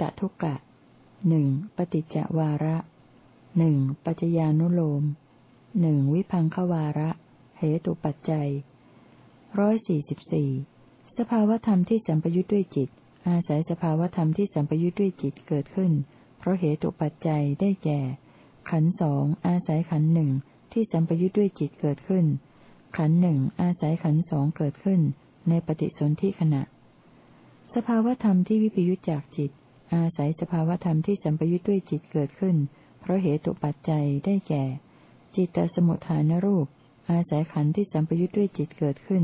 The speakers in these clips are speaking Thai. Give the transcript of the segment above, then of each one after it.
ตทุกกะหนึ่งปฏิจจวาระหนึ่งปัจจญานุโลมหนึ่งวิพังควาระเหตุปัจจัยร้อยสี่สิบสี่สภาวธรรมที่สัมปยุทธ์ด้วยจิต อาศัยสภาวธรรมที่สัมปยุทธ์ด้วยจิตเกิดขึ้น เพราะเหตุปัจจัยได้แก่ ขันสองอาศัยขันหนึ่งที่สัมปยุทธ์ด้วยจิตเกิดขึ้น ขันหนึ่งอาศัยขันสองเกิดขึ้น ในปฏิสนธิขณะ สภาวธรรมที่วิปยุทธจากจิต อาศัยสภาวธรรมที่สัมปยุทธ์ด้วยจิตเกิดขึ้น เพราะเหตุปัจจัยได้แก่ จิตตสมุทฐานรูป อาศัยขันธ์ที่สัมปยุทธ์ด้วยจิตเกิดขึ้น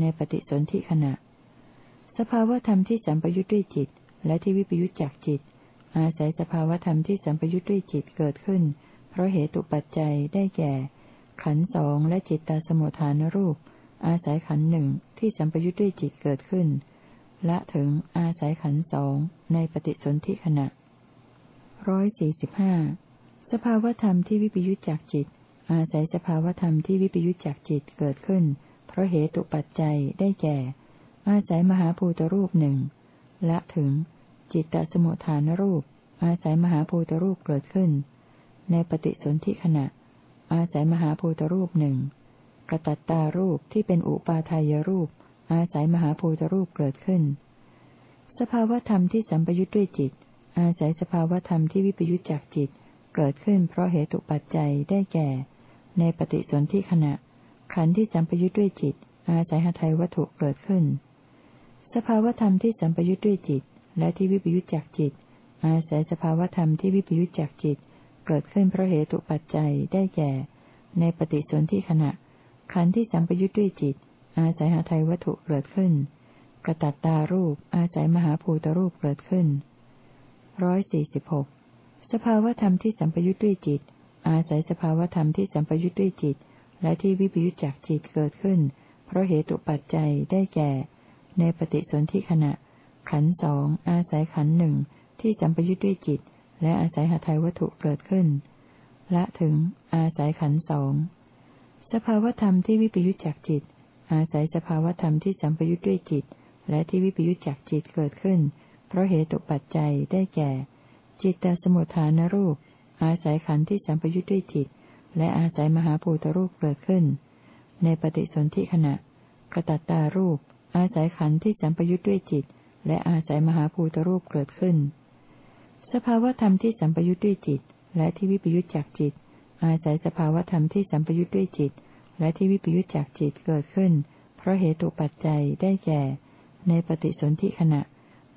ในปฏิสนธิขณะ สภาวธรรมที่สัมปยุทธ์ด้วยจิต และที่วิปยุทธจากจิต อาศัยสภาวธรรมที่สัมปยุทธ์ด้วยจิตเกิดขึ้น เพราะเหตุปัจจัยได้แก่ ขันธ์สองและจิตตาสมุทฐานรูป อาศัยขันธ์หนึ่งที่สัมปยุทธ์ด้วยจิตเกิดขึ้น ละถึงอาศัยขันสองในปฏิสนธิขณะร้อยสี่สิบห้าสภาวธรรมที่วิปยุทธจากจิต อาศัยสภาวธรรมที่วิปยุทธจากจิตเกิดขึ้น เพราะเหตุปัจจัยได้แก่ อาศัยมหาภูตรูปหนึ่งละถึง จิตตสมุทฐานรูป อาศัยมหาภูตรูปเกิดขึ้น ในปฏิสนธิขณะ อาศัยมหาภูตรูปหนึ่งกระตัตตารูปที่เป็นอุปาทายรูป อาศัยมหาภูตรูปเกิดขึ้น สภาวธรรมที่สัมปยุทธ์ด้วยจิต อาศัยสภาวธรรมที่วิปยุทธจากจิต เกิดขึ้นเพราะเหตุปัจจัยได้แก่ ในปฏิสนธิขณะ ขันธ์ที่สัมปยุทธ์ด้วยจิต อาศัยหทัยวัตถุเกิดขึ้น สภาวธรรมที่สัมปยุทธ์ด้วยจิต และที่วิปยุทธจากจิต อาศัยสภาวธรรมที่วิปยุทธจากจิต เกิดขึ้นเพราะเหตุปัจจัยได้แก่ ในปฏิสนธิขณะ ขันธ์ที่สัมปยุทธ์ด้วยจิต อาศัยหาไทยวัตถุเกิดขึ้น กระตัตตารูป อาศัยมหาภูตรูปเกิดขึ้นร้อยสี่สิบหกสภาวธรรมที่สัมปยุทธ์ด้วยจิต อาศัยสภาวธรรมที่สัมปยุทธ์ด้วยจิต และที่วิปยุทธจากจิตเกิดขึ้น เพราะเหตุปัจจัยได้แก่ ในปฏิสนธิขณะ ขันสองอาศัยขันหนึ่งที่สัมปยุทธ์ด้วยจิต และอาศัยหาไทยวัตถุเกิดขึ้นและถึงอาศัยขันสองสภาวธรรมที่วิปยุทธจากจิต อาศัยสภาวธรรมที่สัมปยุทธ์ด้วยจิต และที่วิปยุทธจากจิตเกิดขึ้น เพราะเหตุปัจจัยได้แก่ จิตตสมุทฐานรูป อาศัยขันธ์ที่สัมปยุทธ์ด้วยจิต และอาศัยมหาภูตรูปเกิดขึ้น ในปฏิสนธิขณะกระตัตตารูป อาศัยขันธ์ที่สัมปยุทธ์ด้วยจิต และอาศัยมหาภูตรูปเกิดขึ้น สภาวธรรมที่สัมปยุทธ์ด้วยจิต และที่วิปยุทธจากจิต อาศัยสภาวธรรมที่สัมปยุทธ์ด้วยจิต และที่วิปยุทธจากจิตเกิดขึ้น เพราะเหตุปัจจัยได้แก่ ในปฏิสนธิขณะ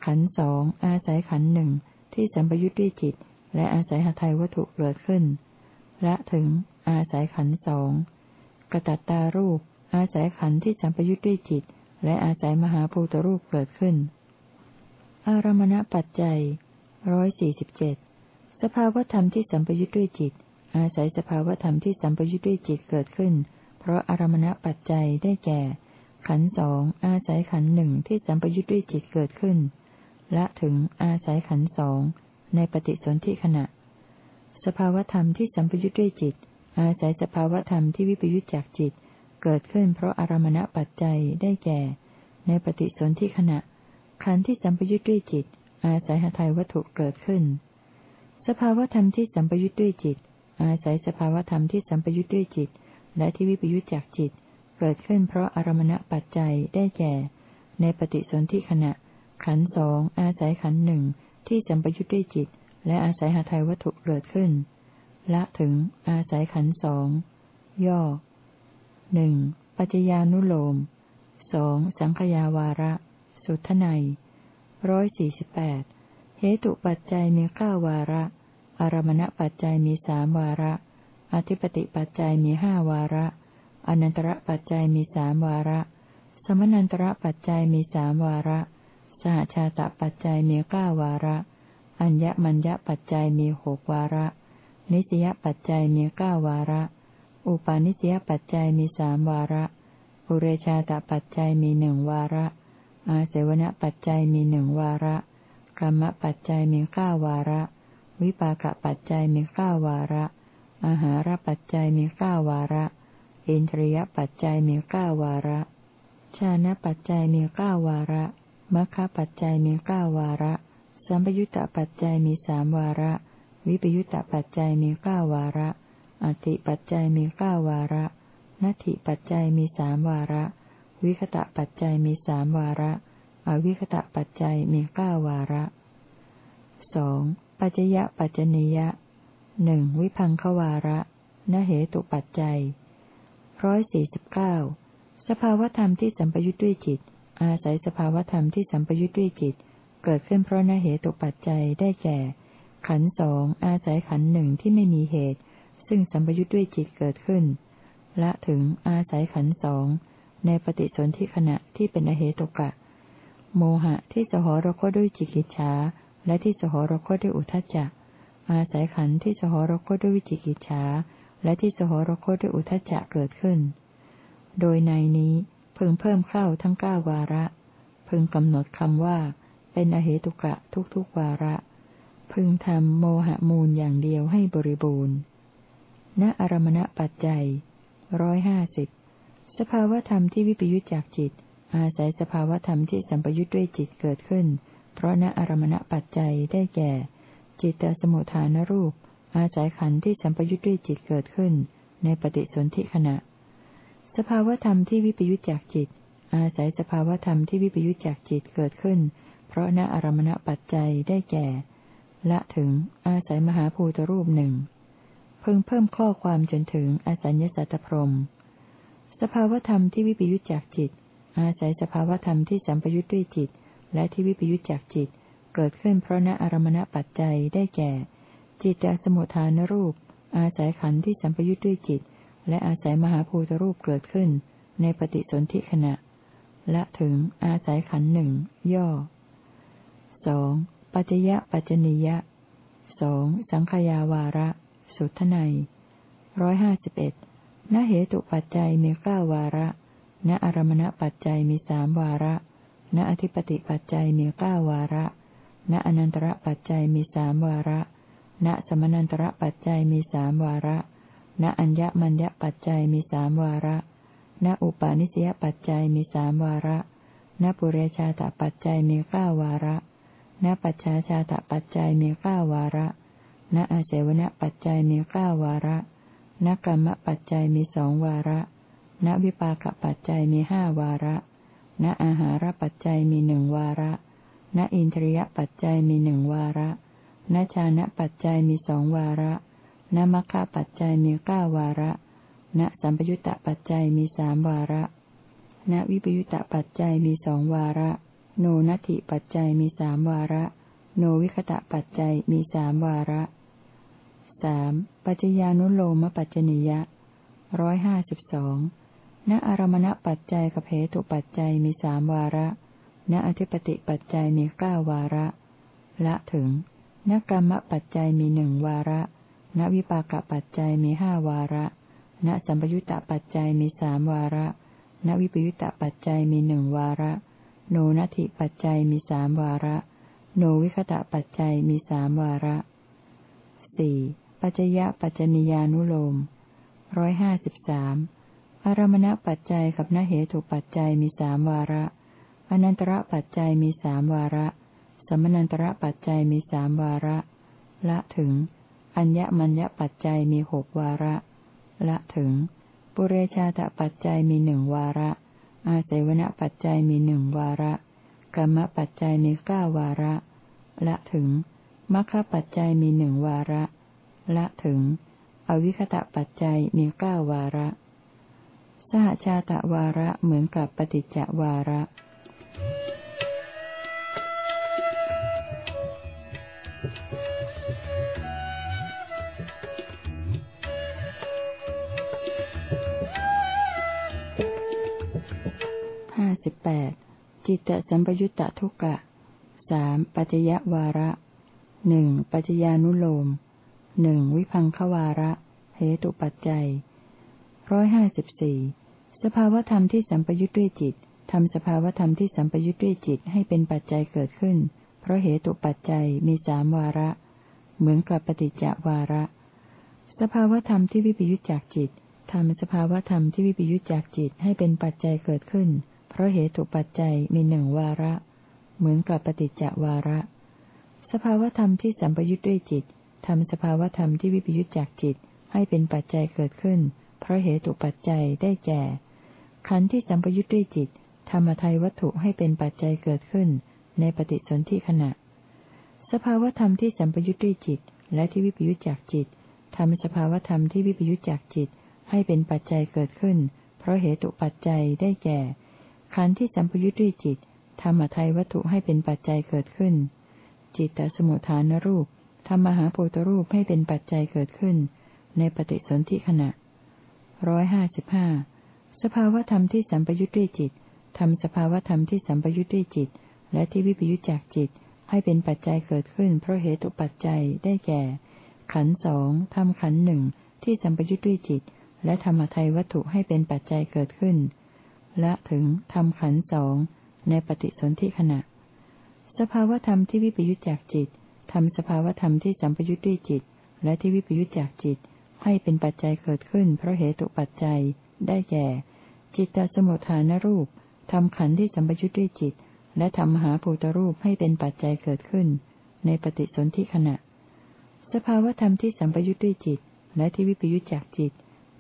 ขันสองอาศัยขันหนึ่งที่สัมปยุทธด้วยจิต และอาศัยหทัยวัตถุเกิดขึ้นละถึง อาศัยขันสองกระตัตตารูป อาศัยขันที่สัมปยุทธด้วยจิต และอาศัยมหาภูตรูปเกิดขึ้น อารมณปัจจัยร้อยสี่สิบเจ็ดสภาวธรรมที่สัมปยุทธ์ด้วยจิต อาศัยสภาวธรรมที่สัมปยุทธ์ด้วยจิตเกิดขึ้น เพราะอารมณปัจจัยได้แก่ ขันสองอาศัยขันหนึ่งที่สัมปยุทธ์ด้วยจิตเกิดขึ้น และถึงอาศัยขันสองในปฏิสนธิขณะ สภาวธรรมที่สัมปยุทธ์ด้วยจิต อาศัยสภาวธรรมที่วิปยุทธจากจิต เกิดขึ้นเพราะอารมณปัจจัยได้แก่ ในปฏิสนธิขณะ ขันที่สัมปยุทธ์ด้วยจิต อาศัยหทัยวัตถุเกิดขึ้น สภาวธรรมที่สัมปยุทธ์ด้วยจิต อาศัยสภาวธรรมที่สัมปยุทธ์ด้วยจิต และที่วิปยุทธจากจิต เกิดขึ้นเพราะอารมณปัจจัยได้แก่ ในปฏิสนธิขณะ ขันสองอาศัยขันหนึ่งที่สัมปยุทธ์ด้วยจิต และอาศัยหาทัยวัตถุเกิดขึ้น ละถึงอาศัยขันสองย่อหนึ่งปัจจญานุโลมสองสังขยาวาระ สุทไนร้อยสี่สิบแปดเหตุปัจจัยมีเก้าวาระ อารมณปัจจัยมีสามวาระ อธิปติปัจจัยมีห้าวาระ อนันตระปัจจัยมีสามวาระ สมนันตระปัจจัยมีสามวาระ สหชาตปัจจัยมีเก้าวาระ อัญญมัญญปัจจัยมีหกวาระ นิสยปัจจัยมีเก้าวาระ อุปาณิสยปัจจัยมีสามวาระปุเรชาตปัจจัยมีหนึ่งวาระ อาเสวนปัจจัยมีหนึ่งวาระกรรมปัจจัยมีเก้าวาระ วิปากปัจจัยมีเก้าวาระ อาหารปัจจัยมีเก้าวาระ อินทรียปัจจัยมีเก้าวาระ ชานะปัจจัยมีเก้าวาระมัคคปัจจัยมีเก้าวาระ สัมปยุตตปัจจัยมีสามวาระ วิปยุตตปัจจัยมีเก้าวาระ อติปัจจัยมีเก้าวาระนัตถิปัจจัยมีสามวาระ วิคตะปัจจัยมีสามวาระ อวิคตะปัจจัยมีเก้าวาระสองปัจจยปัจจนิยะ หนึ่งวิพังควาระนเหตุปัจจัยร้อยสี่สิบเก้าสภาวธรรมที่สัมปยุทธ์ด้วยจิต อาศัยสภาวธรรมที่สัมปยุทธ์ด้วยจิต เกิดขึ้นเพราะนเหตุปัจจัยได้แก่ ขันสองอาศัยขันหนึ่งที่ไม่มีเหตุ ซึ่งสัมปยุทธ์ด้วยจิตเกิดขึ้น ละถึงอาศัยขันสองในปฏิสนธิขณะที่เป็นอเหตุกะ โมหะที่สหรคตด้วยจิกิจฉาและที่สหรคตด้วยอุทจจะ อาศัยขันที่สหรคตด้วยวิจิกิจฉาและที่สหรคตด้วยอุทจจะเกิดขึ้น โดยในนี้พึงเพิ่มเข้าทั้งเก้าวาระ พึงกำหนดคำว่า เป็นอเหตุกะทุกๆวาระ พึงทำโมหะมูลอย่างเดียวให้บริบูรณ์ ณอารมณปัจจัยร้อยห้าสิบสภาวธรรมที่วิปยุจจากจิต อาศัยสภาวธรรมที่สัมปยุจด้วยจิตเกิดขึ้น เพราะณอารมณปัจจัยได้แก่ จิตตสมุทฐานรูป อาศัยขันธ์ที่สัมปยุจด้วยจิตเกิดขึ้น ในปฏิสนธิขณะ สภาวธรรมที่วิปยุจจากจิต อาศัยสภาวธรรมที่วิปยุจจากจิตเกิดขึ้น เพราะณอารมณปัจจัยได้แก่ ละถึงอาศัยมหาภูตรูปหนึ่งเพึงเพิ่มข้อความจนถึงอสัญญสัตตพรม สภาวธรรมที่วิปยุจจากจิต อาศัยสภาวธรรมที่สัมปยุจด้วยจิต และที่วิปยุจจากจิต เกิดขึ้นเพราะณอารมณปัจจัยได้แก่ จิตตสมุทฐานรูป อาศัยขันธ์ที่สัมปยุจด้วยจิต และอาศัยมหาภูตรูปเกิดขึ้น ในปฏิสนธิขณะ และถึงอาศัยขันธ์หนึ่งย่อสองปัจจยะปัจจนิยะสองสังขยาวาระ สุทไนร้อยห้าสิบเอ็ดณเหตุปัจจัยมีเก้าวาระ ณอารมณปัจจัยมีสามวาระ ณอธิปติปัจจัยมีเก้าวาระ ณอนันตระปัจจัยมีสามวาระ ณสมนันตระปัจจัยมีสามวาระ ณอัญญมัญญปัจจัยมีสามวาระ ณอุปาณิสยปัจจัยมีสามวาระ ณปุเรชาตปัจจัยมีเก้าวาระ ณปัจฉาชาตปัจจัยมีเก้าวาระ ณอาเจวณปัจจัยมีเก้าวาระ ณกรรมปัจจัยมีสองวาระ ณวิปากปัจจัยมีห้าวาระ ณอาหารปัจจัยมีหนึ่งวาระ ณอินทรียปัจจัยมีหนึ่งวาระณชานะปัจจัยมีสองวาระณมัคคะปัจจัยมีเก้าวาระณสัมปยุตตปัจจัยมีสามวาระณวิปยุตตปัจจัยมีสองวาระ โนนัตถิปัจจัยมีสามวาระ โนวิคตะปัจจัยมีสามวาระสามปัจจญานุโลมปัจจนิยะร้อยห้าสิบสองณอารมณปัจจัยกับเหตุปัจจัยมีสามวาระ ณอธิปติปัจจัยมีเก้าวาระ ละถึงณกรรมปัจจัยมีหนึ่งวาระ ณวิปากปัจจัยมีห้าวาระ ณสัมปยุตตปัจจัยมีสามวาระ ณวิปยุตตปัจจัยมีหนึ่งวาระ โนนัตถิปัจจัยมีสามวาระ โนวิคตะปัจจัยมีสามวาระสี่ปัจจยะปัจจนิยานุโลมร้อยห้าสิบสามอารมณปัจจัยกับนเหตุปัจจัยมีสามวาระ อนันตระปัจจัยมีสามวาระ สมนันตระปัจจัยมีสามวาระ ละถึง อัญญมัญญปัจจัยมีหกวาระ ละถึง ปุเรชาตปัจจัยมีหนึ่งวาระ อาเสวนปัจจัยมีหนึ่งวาระกรรมปัจจัยมีเก้าวาระ ละถึงมัคคปัจจัยมีหนึ่งวาระ ละถึง อวิคตะปัจจัยมีเก้าวาระ สหชาตะวาระเหมือนกับปฏิจจวาระ ห้าสิบแปดจิตตสัมปยุตตะทุกะสามปัจจยวาระหนึ่งปัจจญานุโลมหนึ่งวิพังควาระ เหตุปัจจัยร้อยห้าสิบสี่สภาวธรรมที่สัมปยุทธ์ด้วยจิต ทำสภาวธรรมที่สัมปยุทธ์ด้วยจิตให้เป็นปัจจัยเกิดขึ้น เพราะเหตุปัจจัยมีสามวาระ เหมือนกับปฏิจจวาระ สภาวธรรมที่วิปยุทธจากจิตทำสภาวธรรมที่วิปยุทธจากจิตให้เป็นปัจจัยเกิดขึ้น เพราะเหตุปัจจัยมีหนึ่งวาระ เหมือนกับปฏิจจวาระ สภาวธรรมที่สัมปยุทธ์ด้วยจิตทำสภาวธรรมที่วิปยุทธจากจิตให้เป็นปัจจัยเกิดขึ้น เพราะเหตุปัจจัยได้แก่ขันธ์ที่สัมปยุทธ์ด้วยจิต ธรรมทัยวัตถุให้เป็นปัจจัยเกิดขึ้น ในปฏิสนธิขณะ สภาวธรรมที่สัมปยุทธ์ด้วยจิต และที่วิปยุทธจากจิตทำสภาวธรรมที่วิปยุทธจากจิต ให้เป็นปัจจัยเกิดขึ้น เพราะเหตุปัจจัยได้แก่ ขันธ์ที่สัมปยุทธ์ด้วยจิต ธรรมทัยวัตถุให้เป็นปัจจัยเกิดขึ้น จิตตสมุทฐานรูปทำมหาโพธรูปให้เป็นปัจจัยเกิดขึ้น ในปฏิสนธิขณะร้อยห้าสิบห้าสภาวธรรมที่สัมปยุทธ์ด้วยจิต ทำสภาวธรรมที่สัมปยุทธ์ด้วยจิต และที่วิปยุทธจากจิต ให้เป็นปัจจัยเกิดขึ้นเพราะเหตุปัจจัยได้แก่ ขันสองทำขันหนึ่งที่สัมปยุทธ์ด้วยจิต และธรรมทัยวัตถุให้เป็นปัจจัยเกิดขึ้น และถึงทำขันสองในปฏิสนธิขณะ สภาวธรรมที่วิปยุทธจากจิตทำสภาวธรรมที่สัมปยุทธ์ด้วยจิต และที่วิปยุทธจากจิต ให้เป็นปัจจัยเกิดขึ้นเพราะเหตุปัจจัยได้แก่ จิตตสมุทฐานรูป ทำขันธ์ที่สัมปยุทธ์ด้วยจิต และทำมหาภูตรูปให้เป็นปัจจัยเกิดขึ้น ในปฏิสนธิขณะ สภาวธรรมที่สัมปยุทธ์ด้วยจิต และที่วิปยุทธจากจิต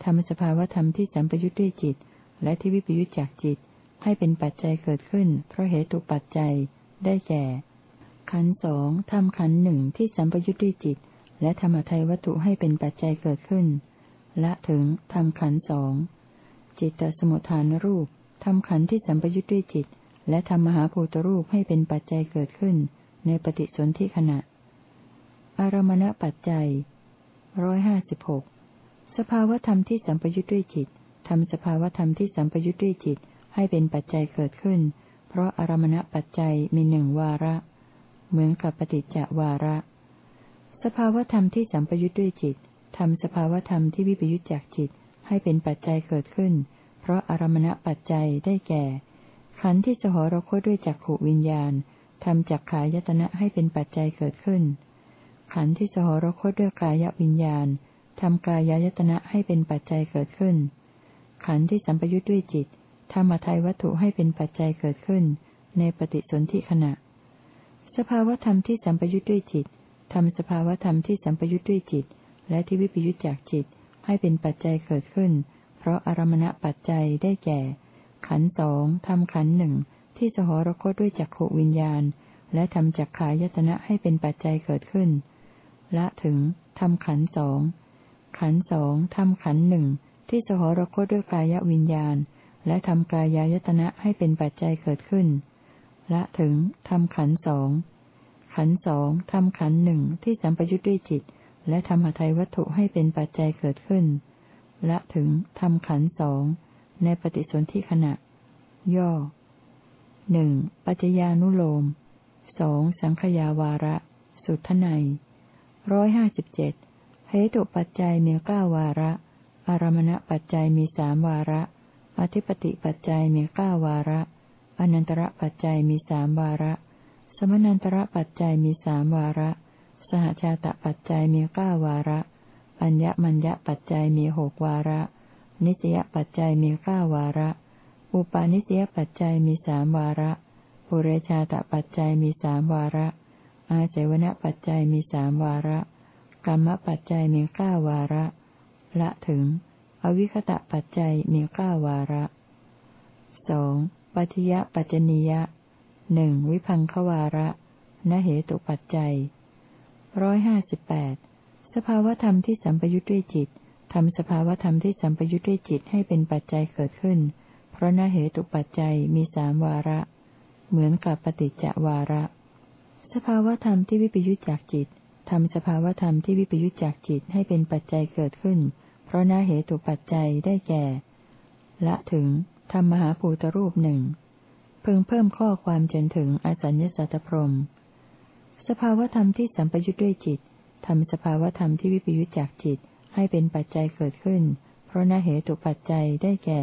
ทำสภาวธรรมที่สัมปยุทธ์ด้วยจิต และที่วิปยุทธจากจิต ให้เป็นปัจจัยเกิดขึ้น เพราะเหตุปัจจัยได้แก่ ขันสองทำขันหนึ่งที่สัมปยุทธ์ด้วยจิต และธรรมทัยวัตถุให้เป็นปัจจัยเกิดขึ้น และถึงทำขันสองจิตตสมุทฐานรูป ทำขันธ์ที่สัมปยุทธ์ด้วยจิต และทำมหาภูตรูปให้เป็นปัจจัยเกิดขึ้น ในปฏิสนธิขณะ อารมณปัจจัยร้อยห้าสิบหกสภาวธรรมที่สัมปยุทธ์ด้วยจิตทำสภาวธรรมที่สัมปยุทธ์ด้วยจิต ให้เป็นปัจจัยเกิดขึ้น เพราะอารมณปัจจัยมีหนึ่งวาระ เหมือนกับปฏิจจวาระ สภาวธรรมที่สัมปยุทธ์ด้วยจิตทำสภาวธรรมที่วิปยุทธจากจิต ให้เป็นปัจจัยเกิดขึ้นเราะอารมณปัจจัยได้แก่ ขันธ์ที่สหรคตด้วยจักขวิญญาณทำจักขายตนะให้เป็นปัจจัยเกิดขึ้น ขันธ์ที่สหรคตด้วยกายวิญญาณทำกายายตนะให้เป็นปัจจัยเกิดขึ้น ขันธ์ที่สัมปยุทธ์ด้วยจิตทำมทายวัตถุให้เป็นปัจจัยเกิดขึ้น ในปฏิสนธิขณะ สภาวธรรมที่สัมปยุทธ์ด้วยจิตทำสภาวธรรมที่สัมปยุทธ์ด้วยจิต และที่วิปยุทธจากจิตให้เป็นปัจจัยเกิดขึ้น เพราะอารมณปัจจัยได้แก่ ขันสองทำขันหนึ่งที่สหรคตด้วยจักขวิญญาณ และทำจักขายตนะให้เป็นปัจจัยเกิดขึ้น ละถึงทำขันสองขันสองทำขันหนึ่งที่สหรคตด้วยกายวิญญาณ และทำกายายตนะให้เป็นปัจจัยเกิดขึ้น ละถึงทำขันสองขันสองทำขันหนึ่งที่สัมปยุทธ์ด้วยจิต และทำหทัยวัตถุให้เป็นปัจจัยเกิดขึ้น ละถึงทำขันสองในปฏิสนธิขณะ ย่อหนึ่งปัจจญานุโลมสองสังขยาวาระ สุทไนร้อยห้าสิบเจ็ดเหตุปัจจัยมีเก้าวาระ อารมณปัจจัยมีสามวาระ อธิปติปัจจัยมีเก้าวาระ อนันตระปัจจัยมีสามวาระ สมนันตระปัจจัยมีสามวาระ สหชาตปัจจัยมีเก้าวาระ อัญญมัญญปัจจัยมีหกวาระ นิสยปัจจัยมีเก้าวาระ อุปาณิสยปัจจัยมีสามวาระปุเรชาตปัจจัยมีสามวาระ อาเสวนปัจจัยมีสามวาระ กรรมปัจจัยมีเก้าวาระ ละถึง อวิคตะปัจจัยมีเก้าวาระสองปัจยะปัจจนิยะหนึ่งวิพังควาระนเหตุปัจจัยร้อยห้าสิบแปด สภาวธรรมที่สัมปยุทธ์ด้วยจิตทำสภาวธรรมที่สัมปยุทธ์ด้วยจิตให้เป็นปัจจัยเกิดขึ้น เพราะนาเหตุปัจจัยมีสามวาระ เหมือนกับปฏิจจวาระ สภาวธรรมที่วิปยุทธจากจิตทำสภาวธรรมที่วิปยุทธจากจิตให้เป็นปัจจัยเกิดขึ้น เพราะนาเหตุปัจจัยได้แก่ ละถึงทำมหาภูตรูปหนึ่งเพิ่งเพิ่มข้อความจนถึงอสัญญสัตตพรม สภาวธรรมที่สัมปยุทธ์ด้วยจิต ทำสภาวธรรมที่วิปยุจจากจิตให้เป็นปัจจัยเกิดขึ้น เพราะนาเหตุปัจจัยได้แก่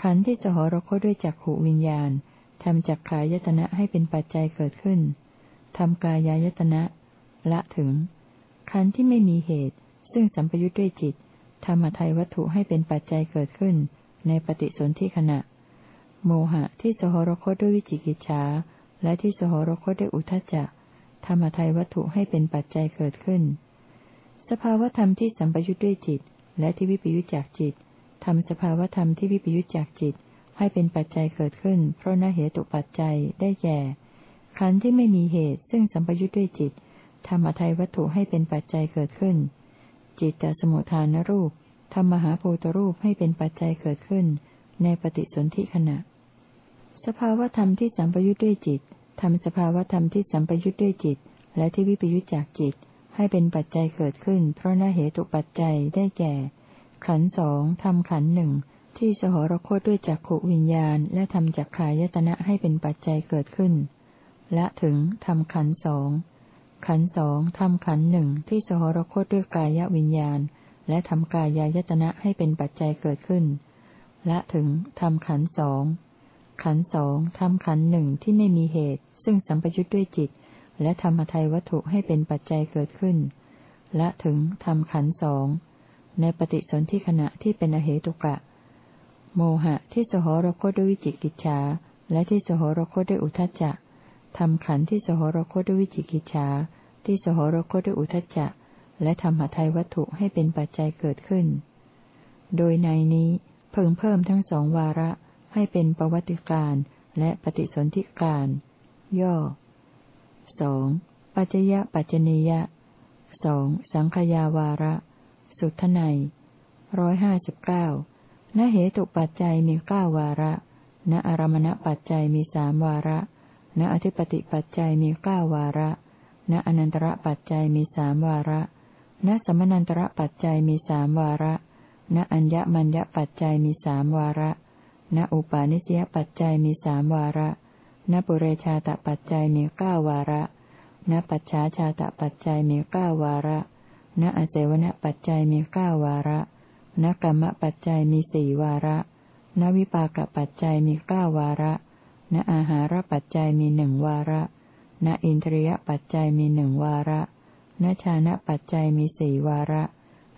ขันธ์ที่สหรคตด้วยจักขูวิญญาณทำจักขายตนะให้เป็นปัจจัยเกิดขึ้นทำกายายตนะ ละถึง ขันธ์ที่ไม่มีเหตุ ซึ่งสัมปยุทธ์ด้วยจิตทำมาไทยวัตถุให้เป็นปัจจัยเกิดขึ้น ในปฏิสนธิขณะ โมหะที่สหรคตด้วยวิจิกิจฉาและที่สหรคตด้วยอุทจจะ ธรรมทัยวัตถุให้เป็นปัจจัยเกิดขึ้น สภาวธรรมที่สัมปยุทธ์ด้วยจิต และที่วิปยุจจากจิตทำสภาวธรรมที่วิปยุจจากจิต ให้เป็นปัจจัยเกิดขึ้น เพราะนเหตุปัจจัยได้แก่ขันธ์ที่ไม่มีเหตุ ซึ่งสัมปยุทธ์ด้วยจิต ธรรมทัยวัตถุให้เป็นปัจจัยเกิดขึ้น จิตตสมุทฐานรูปทำมหาภูตรูปให้เป็นปัจจัยเกิดขึ้น ในปฏิสนธิขณะ สภาวธรรมที่สัมปยุทธ์ด้วยจิต ทำสภาวธรรมที่สัมปยุทธ์ด้วยจิต และที่วิปยุทธจากจิต ให้เป็นปัจจัยเกิดขึ้น เพราะนาเหตุปัจจัยได้แก่ ขันสองทำขันหนึ่งที่สหรคตด้วยจักขวิญญาณ และทำจักขายตนะให้เป็นปัจจัยเกิดขึ้น และถึงทำขันสองขันสองทำขันหนึ่งที่สหรคตด้วยกายวิญญาณ และทำกายายตนะให้เป็นปัจจัยเกิดขึ้น และถึงทำขันสองขันสองทำขันหนึ่งที่ไม่มีเหตุ ซึ่งสัมปยุทธ์ด้วยจิต และธรรมทัยวัตถุให้เป็นปัจจัยเกิดขึ้น และถึงทำขันสอง ในปฏิสนธิขณะที่เป็นอเหตุกะ โมหะที่สหรคตด้วยวิจิกิจฉาและที่สหรคตด้วยอุทจจะทำขันที่สหรคตด้วยวิจิกิจฉาที่สหรคตด้วยอุทจจะและธรรมทัยวัตถุให้เป็นปัจจัยเกิดขึ้น โดยในนี้เพิ่งเพิ่มทั้งสองวาระให้เป็นประวัติการและปฏิสนธิการ ย่อสองปัจจยปัจจนียะสองสังขยาวาระ สุทไนร้อยห้าสิบเก้าณเหตุปัจจัยมีเก้าวาระ ณอารมณปัจจัยมีสามวาระ ณอธิปติปัจจัยมีเก้าวาระ ณอนันตระปัจจัยมีสามวาระ ณสมนันตระปัจจัยมีสามวาระ ณอัญญมัญญปัจจัยมีสามวาระ ณอุปาณิสยปัจจัยมีสามวาระ ณปุเรชาตปัจจัยมีเก้าวาระณปัจฉาชาตปัจจัยมีเก้าวาระณอเจวณปัจจัยมีเก้าวาระณกรรมปัจจัยมีสี่วาระณวิปากปัจจัยมีเก้าวาระ ณอาหารปัจจัยมีหนึ่งวาระ ณอินทรียปัจจัยมีหนึ่งวาระ ณชานะปัจจัยมีสี่วาระ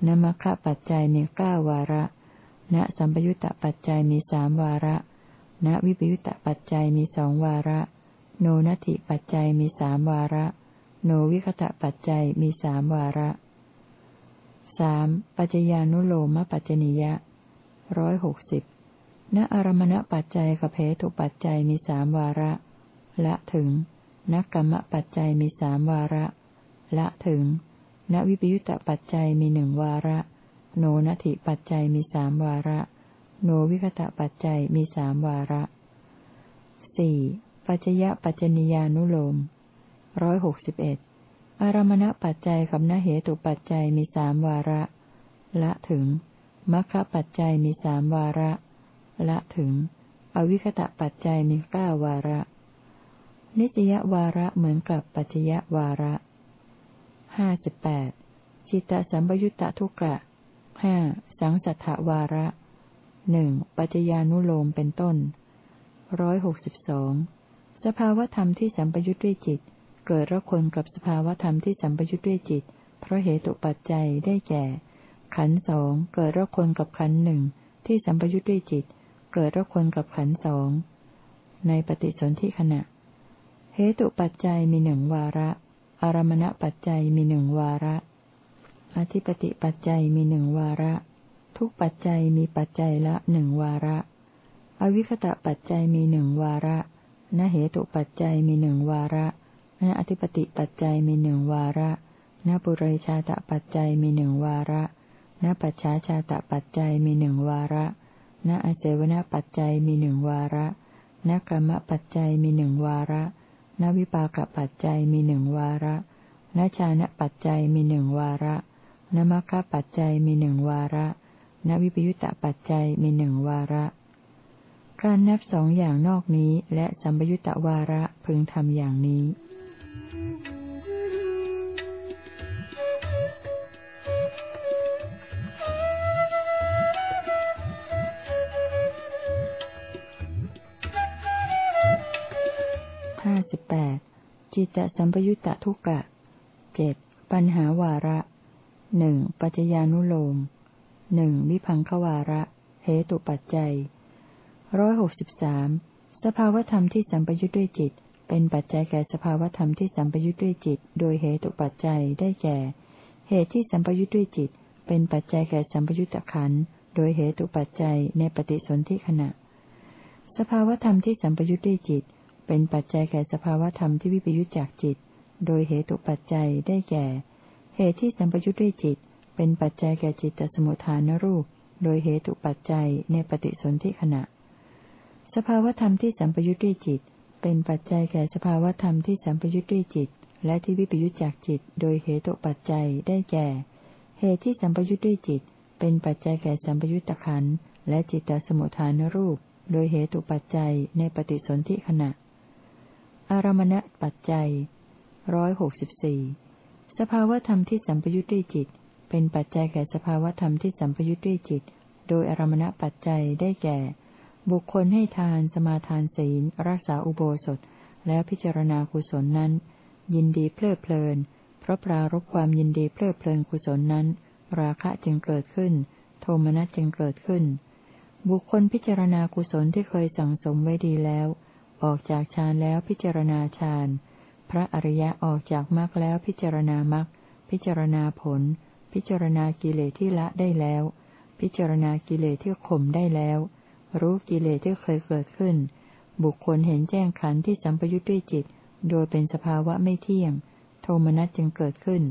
ณมัคคะปัจจัยมีเก้าวาระ ณสัมปยุตตปัจจัยมีสามวาระ ณวิปยุตตปัจจัยมีสองวาระ โนนัตถิปัจจัยมีสามวาระ โนวิคตะปัจจัยมีสามวาระสามปัจจญานุโลมปัจจนิยะร้อยหกสิบณอารมณปัจจัยกับเพทุปัจจัยมีสามวาระ ละถึงณกรรมปัจจัยมีสามวาระ ละถึงณวิปยุตตปัจจัยมีหนึ่งวาระ โนนัตถิปัจจัยมีสามวาระ โนวิคตะปัจจัยมีสามวาระสี่ปัจจยปัจจนิยานุโลมร้อยหกสิบเอ็ดอารมณปัจจัยกับนเหตุปัจจัยมีสามวาระ ละถึงมัคคะปัจจัยมีสามวาระ ละถึง อวิคตะปัจจัยมีเก้าวาระ นิจยวาระเหมือนกับปัจจยวาระห้าสิบแปดจิตตสัมปยุตตะทุกกะห้าสังสัทธวาระ หนึ่งปัจจญานุโลมเป็นต้นร้อยหกสิบสองสภาวธรรมที่สัมปยุทธ์ด้วยจิต เกิดระคนกับสภาวธรรมที่สัมปยุทธ์ด้วยจิต เพราะเหตุปัจจัยได้แก่ ขันสองเกิดระคนกับขันหนึ่งที่สัมปยุทธ์ด้วยจิต เกิดระคนกับขันสองในปฏิสนธิขณะ เหตุปัจจัยมีหนึ่งวาระ อารมณปัจจัยมีหนึ่งวาระ อธิปติปัจจัยมีหนึ่งวาระ ทุกปัจจัยมีปัจจัยละหนึ่งวาระ อวิคตะปัจจัยมีหนึ่งวาระนเหตุปัจจัยมีหนึ่งวาระนอธิปติปัจจัยมีหนึ่งวาระนปุเรชาตปัจจัยมีหนึ่งวาระนปัจฉาชาตปัจจัยมีหนึ่งวาระนอเจวนปัจจัยมีหนึ่งวาระนกรรมปัจจัยมีหนึ่งวาระนวิปากปัจจัยมีหนึ่งวาระนชานะปัจจัยมีหนึ่งวาระนมัคคปัจจัยมีหนึ่งวาระ นวิปยุตตปัจจัยมีหนึ่งวาระ การนับสองอย่างนอกนี้และสัมปยุตตวาระพึงทำอย่างนี้ห้าสิบแปดจิตตสัมปยุตตทุกะเจ็ดปัญหาวาระหนึ่งปัจจญานุโลม หนึ่งวิพังควาระเหตุปัจจัยร้อยหกสิบสามสภาวธรรมที่สัมปยุทธ์ด้วยจิต เป็นปัจจัยแก่สภาวธรรมที่สัมปยุทธ์ด้วยจิต โดยเหตุปัจจัยได้แก่ เหตุที่สัมปยุทธ์ด้วยจิต เป็นปัจจัยแก่สัมปยุทธขันธ์โดยเหตุปัจจัยในปฏิสนธิขณะ สภาวธรรมที่สัมปยุทธ์ด้วยจิต เป็นปัจจัยแก่สภาวธรรมที่วิปยุทธจากจิต โดยเหตุปัจจัยได้แก่ เหตุที่สัมปยุทธ์ด้วยจิต เป็นปัจจัยแก่จิตสมุทฐานรูป โดยเหตุปัจจัยในปฏิสนธิขณะ สภาวธรรมที่สัมปยุทธ์ด้วยจิต เป็นปัจจัยแก่สภาวธรรมที่สัมปยุทธ์ด้วยจิต และที่วิปยุทธจากจิต โดยเหตุปัจจัยได้แก่ เหตุที่สัมปยุทธ์ด้วยจิต เป็นปัจจัยแก่สัมปยุตตขันและจิตตสมุทฐานรูป โดยเหตุปัจจัยในปฏิสนธิขณะ อารมณปัจจัยร้อยหกสิบสี่สภาวธรรมที่สัมปยุตด้วยจิต เป็นปัจจัยแก่สภาวธรรมที่สัมปยุตด้วยจิต โดยอารมณปัจจัยได้แก่ บุคคลให้ทานสมาทานศีล รักษาอุโบสถ แล้วพิจารณากุศลนั้น ยินดีเพลิดเพลิน เพราะปรารบความยินดีเพลิดเพลินกุศลนั้น ราคะจึงเกิดขึ้น โทมนัสจึงเกิดขึ้น บุคคลพิจารณากุศลที่เคยสั่งสมไว้ดีแล้ว ออกจากฌานแล้วพิจารณาฌานพระอริยะออกจากมรรคแล้วพิจารณามรรคพิจารณาผล พิจารณากิเลสที่ละได้แล้ว พิจารณากิเลสที่ข่มได้แล้ว รู้กิเลสที่เคยเกิดขึ้น บุคคลเห็นแจ้งขันธ์ที่สัมปยุทธ์ด้วยจิต โดยเป็นสภาวะไม่เที่ยง โทมนัสจึงเกิดขึ้น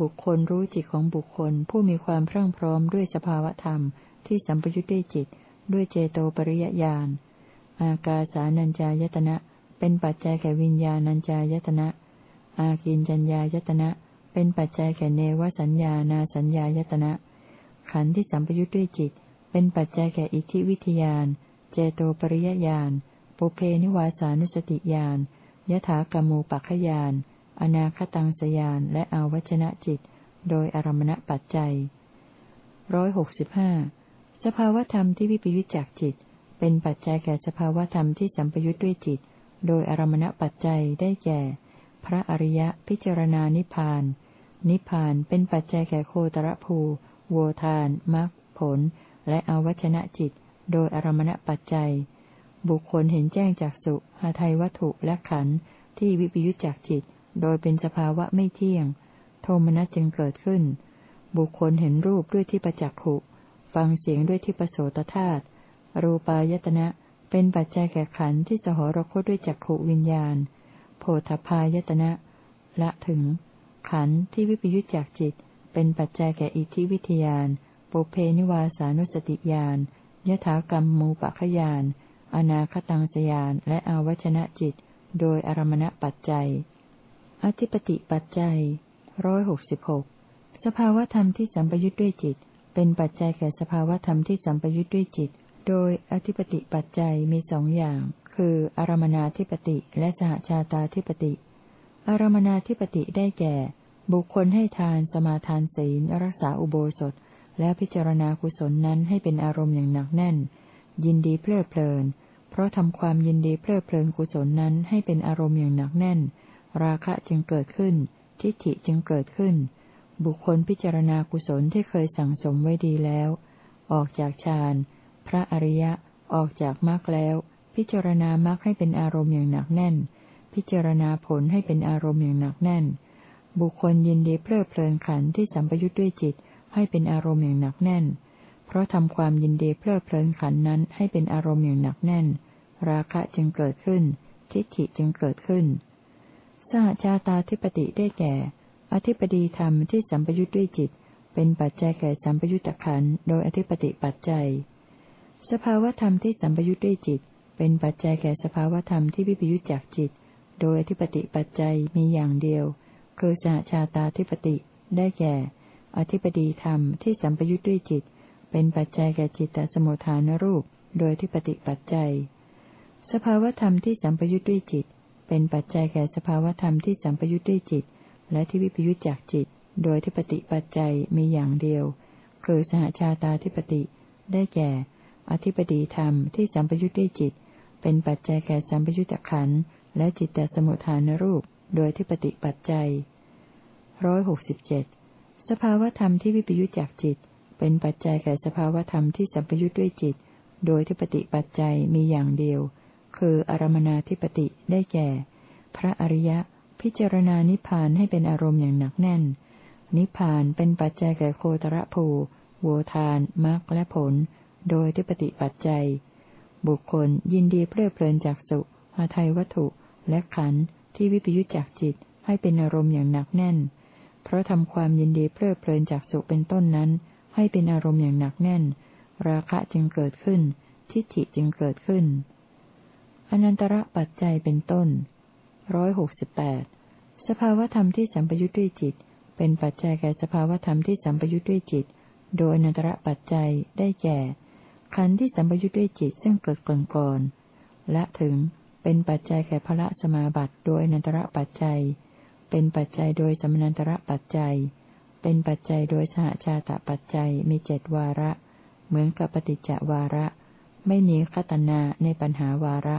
บุคคลรู้จิตของบุคคลผู้มีความพรั่งพร้อมด้วยสภาวะธรรมที่สัมปยุทธ์ด้วยจิต ด้วยเจโตปริยญาณ อากาสานัญจายตนะ เป็นปัจจัยแก่วิญญาณัญจายตนะ อากินจัญญายตนะ เป็นปัจจัยแก่เนวสัญญานาสัญญายตนะ ขันธ์ที่สัมปยุทธ์ด้วยจิต เป็นปัจจัยแก่อิทธิวิทยาน เจโตปริยญาณปุเพนิวาสานุสติญาณยถากรรมูปัคขยาน อนาคตังสยานและอาวชนะจิต โดยอารมณปัจจัยร้อยหกสิบห้าสภาวธรรมที่วิปยุจจากจิต เป็นปัจจัยแก่สภาวธรรมที่สัมปยุจด้วยจิต โดยอารมณปัจจัยได้แก่ พระอริยะพิจารณานิพาน นิพานเป็นปัจจัยแก่โคตรภูโวทานมรรคผล และอาวชนะจิต โดยอารมณปัจจัย บุคคลเห็นแจ้งจากสุหาไทยวัตถุและขันธ์ที่วิปยุจจากจิต โดยเป็นสภาวะไม่เที่ยง โทมนัสจึงเกิดขึ้น บุคคลเห็นรูปด้วยที่ประจักขุฟังเสียงด้วยที่ประโสตธาตุรูปายตนะเป็นปัจจัยแก่ขันธ์ที่สหรคตด้วยจักขุวิญญาณ โพธพายตนะ ละถึง ขันธ์ที่วิปยุจจากจิต เป็นปัจจัยแก่อิทธิวิทยานปุเพนิวาสานุสติญาณยถากรรมมูปะขยาน อนาคตังสยาน และอาวชนะจิต โดยอารมณปัจจัย อธิปติปัจจัยร้อยหกสิบหกสภาวธรรมที่สัมปยุทธ์ด้วยจิต เป็นปัจจัยแก่สภาวธรรมที่สัมปยุทธ์ด้วยจิต โดยอธิปติปัจจัยมีสองอย่าง คืออารมนาธิปติและสหชาตาธิปติ อารมนาธิปติได้แก่ บุคคลให้ทานสมาทานศีลรักษาอุโบสถ และพิจารณากุศลนั้นให้เป็นอารมณ์อย่างหนักแน่น ยินดีเพลิดเพลิน เพราะทำความยินดีเพลิดเพลินกุศลนั้นให้เป็นอารมณ์อย่างหนักแน่น ราคะจึงเกิดขึ้น ทิฏฐิจึงเกิดขึ้น บุคคลพิจารณากุศลที่เคยสั่งสมไว้ดีแล้ว ออกจากฌานพระอริยะออกจากมรรคแล้ว พิจารณามรรคให้เป็นอารมณ์อย่างหนักแน่น พิจารณาผลให้เป็นอารมณ์อย่างหนักแน่น บุคคลยินดีเพลิดเพลินขันที่สัมปยุทธ์ด้วยจิตให้เป็นอารมณ์อย่างหนักแน่น เพราะทำความยินดีเพลิดเพลินขันนั้นให้เป็นอารมณ์อย่างหนักแน่น ราคะจึงเกิดขึ้น ทิฏฐิจึงเกิดขึ้นสหชาตาธิปติได้แก่ อธิปดีธรรมที่สัมปยุทธ์ด้วยจิต เป็นปัจจัยแก่สัมปยุทธขันโดยอธิปติปัจจัย สภาวธรรมที่สัมปยุทธ์ด้วยจิต เป็นปัจจัยแก่สภาวธรรมที่วิปยุทธจากจิต โดยอธิปติปัจจัยมีอย่างเดียว คือสหชาตาธิปติได้แก่ อธิปดีธรรมที่สัมปยุทธ์ด้วยจิต เป็นปัจจัยแก่จิตตสมุทฐานรูป โดยอธิปติปัจจัย สภาวธรรมที่สัมปยุทธ์ด้วยจิต เป็นปัจจัยแก่สภาวธรรมที่สัมปยุทธ์ด้วยจิต และที่วิปยุทธจากจิต โดยที่ปฏิปัจจัยมีอย่างเดียว คือสหชาตาธิปติได้แก่ อธิปดีธรรมที่สัมปยุทธ์ด้วยจิต เป็นปัจจัยแก่สัมปยุทธขันและจิตตสมุทฐานรูป โดยที่ปฏิปัจจัยร้อยหกสิบเจ็ดสภาวธรรมที่วิปยุทธจากจิต เป็นปัจจัยแก่สภาวธรรมที่สัมปยุทธ์ด้วยจิต โดยที่ปฏิปัจจัยมีอย่างเดียว คืคืออารมนาธิปติได้แก่ พระอริยะ พิจารณานิพพานให้เป็นอารมณ์อย่างหนักแน่น นิพพานเป็นปัจจัยแก่โคตรภูโวทานมรรคและผล โดยทิปติปัจจัย บุคคลยินดีเพลิดเพลินจากสุหาไทยวัตถุและขันธ์ที่วิปยุจจากจิตให้เป็นอารมณ์อย่างหนักแน่น เพราะทำความยินดีเพลิดเพลินจากสุเป็นต้นนั้น ให้เป็นอารมณ์อย่างหนักแน่น ราคะจึงเกิดขึ้น ทิฏฐิจึงเกิดขึ้น อนันตระปัจจัยเป็นต้นร้อยหกสิบแปดสภาวธรรมที่สัมปยุทธ์ด้วยจิต เป็นปัจจัยแก่สภาวธรรมที่สัมปยุทธ์ด้วยจิต โดยอนันตระปัจจัยได้แก่ ขันธ์ที่สัมปยุทธ์ด้วยจิตซึ่งเกิดก่อนก่อนและถึงเป็นปัจจัยแก่พระสมาบัติโดยอนันตระปัจจัย เป็นปัจจัยโดยสมนันตระปัจจัย เป็นปัจจัยโดยสหชาตปัจจัยมีเจดวาระ เหมือนกับปฏิจจวาระ ไม่มีคตนาในปัญหาวาระ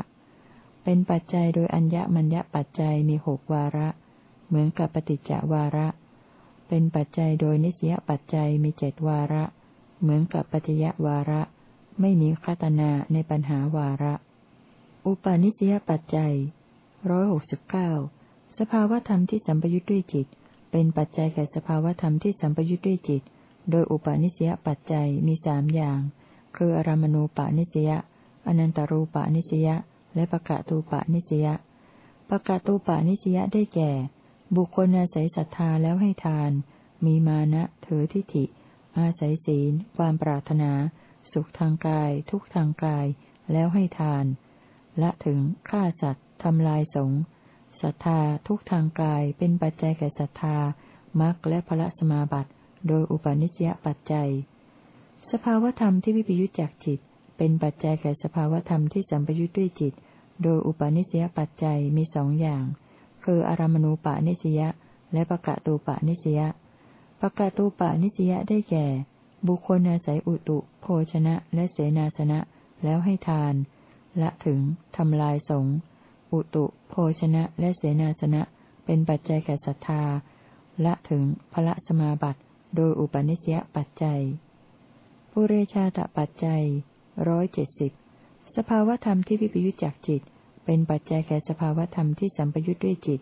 เป็นปัจจัยโดยอัญญมัญญปัจจัยมีหกวาระ เหมือนกับปฏิจจวาระ เป็นปัจจัยโดยนิสยปัจจัยมีเจดวาระ เหมือนกับปัจยวาระ ไม่มีคตนาในปัญหาวาระ อุปาณิสยปัจจัยร้อยหกสิบเก้าสภาวธรรมที่สัมปยุทธ์ด้วยจิต เป็นปัจจัยแก่สภาวธรรมที่สัมปยุทธ์ด้วยจิต โดยอุปาณิสยปัจจัยมีสามอย่าง คืออารามณูปาณิสยาอนันตรูปาณิสยาและปะกะตูปาณิสยาปะกะตูปาณิสยาได้แก่ บุคคลอาศัยศรัทธาแล้วให้ทาน มีมานะ ถือทิฏฐิ อาศัยศีล ความปรารถนา สุขทางกาย ทุกทางกาย แล้วให้ทาน ละถึงฆ่าสัตว์ทำลายสงศรัทธาทุกทางกายเป็นปัจจัยแก่ศรัทธามรรคและพระสมาบัติ โดยอุปนิสยปัจจัย สภาวธรรมที่วิปยุจจากจิต เป็นปัจจัยแก่สภาวธรรมที่สัมปยุจด้วยจิต โดยอุปนิสยปัจจัยมีสองอย่าง คืออารามณูปานิสยาและปะกะตูปานิสยาปะกะตูปานิสยาได้แก่ บุคคลอาศัยอุตุ โภชนะ และเสนาสนะ แล้วให้ทาน ละถึง ทำลายสงอุตุ โภชนะ และเสนาสนะ เป็นปัจจัยแก่ศรัทธา ละถึงพระสมาบัติ โดยอุปนิสยปัจจัยปุเรชาตปัจจัยร้อยเจ็ดสิบสภาวธรรมที่วิปยุจจากจิต เป็นปัจจัยแก่สภาวธรรมที่สัมปยุจด้วยจิต